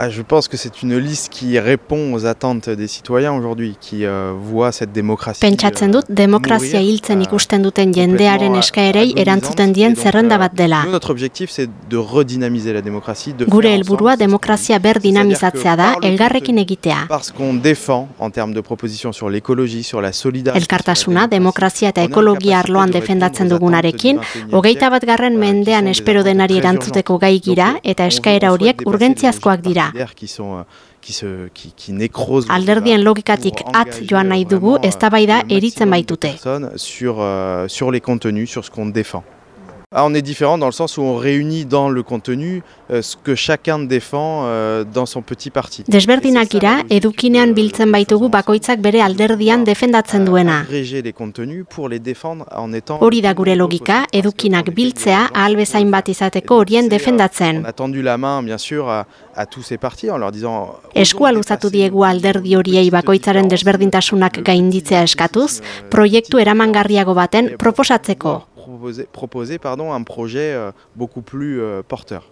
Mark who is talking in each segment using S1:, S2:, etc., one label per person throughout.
S1: Ah, je pense que c'est une liste qui répond aux attentes des citoyens aujourd'hui, qui euh, voient cette démocratie.
S2: Pentsatzen dut,
S1: euh,
S2: demokrazia hiltzen
S1: euh,
S2: ikusten duten jendearen eskaerei erantzuten dien zerrenda
S1: euh,
S2: bat dela.
S1: nous, notre objectif, c'est de redynamiser la démocratie, de
S2: Gure helburua demokrazia ber dinamizatzea da, elgarrekin egitea.
S1: parce qu'on défend en termes de propositions sur l'écologie, sur la solidarité.
S2: Elkartasuna, demokrazia eta ekologia arloan
S1: de
S2: defendatzen dugunarekin,
S1: attentes du 21e
S2: hogeita bat garren mendean espero denari erantzuteko gai gira eta eskaera horiek urgentziazkoak dira.
S1: Partidaires qui sont, euh, qui se- qui- qui nécrosent le
S2: Alderdien logikatik at joan nahi dugu
S1: euh,
S2: eztabaida eritzen baitute.
S1: sur, euh, sur les contenus, sur ce qu'on défend. Ah, on est différent dans le sens où on réunit dans le contenu euh, ce que chacun défend euh, dans son petit parti.
S2: Desberdinak gira, edukinean biltzen baitugu bakoitzak bere alderdian defendatzen duena.
S1: Agréger les contenus pour les défendre en étant
S2: Hori da gure logika, edukinak biltzea ahal bezain bat izateko horien
S1: On
S2: defendatzen.
S1: a tendu la main, bien sûr, à, à tous ces partis en leur disant...
S2: Eskua luzatu diegu alderdi horiei bakoitzaren desberdintasunak gainditzea eskatuz, proiektu eramangarriago baten proposatzeko.
S1: Proposer, un projet euh, beaucoup plus euh, porteur.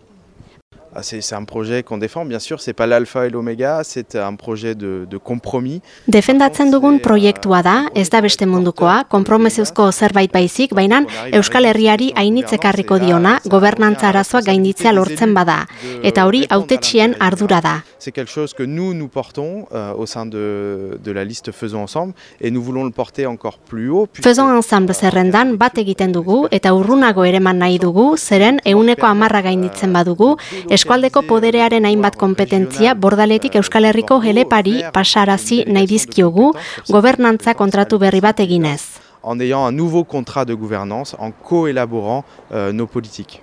S1: Ah, C'est un projet qu'on défend, bien sûr, c'est pas l'alpha et l'oméga, c'est un projet de, de compromis.
S2: Defendatzen dugun proiektua da, ez da beste mundukoa, konpromesuzko zerbait baizik, baina Euskal Herriari ainitzekarriko diona, gobernantza arazoak gainditzea lortzen bada, eta hori hautetxien ardura da.
S1: C'est quelque chose que nous, nous portons euh, au sein de, de la liste Faisons Ensemble, et nous voulons le porter encore plus haut.
S2: Fezon ensemble zerrendan bat egiten dugu eta urrunago ereman nahi dugu, zeren euneko amarra gainditzen badugu, eskualdeko poderearen hainbat kompetentzia bordaletik Euskal Herriko helepari pasarazi nahi dizkiogu, gobernantza kontratu berri bat eginez.
S1: En ayant un nouveau contrat de gouvernance, en coélaborant euh, nos politiques.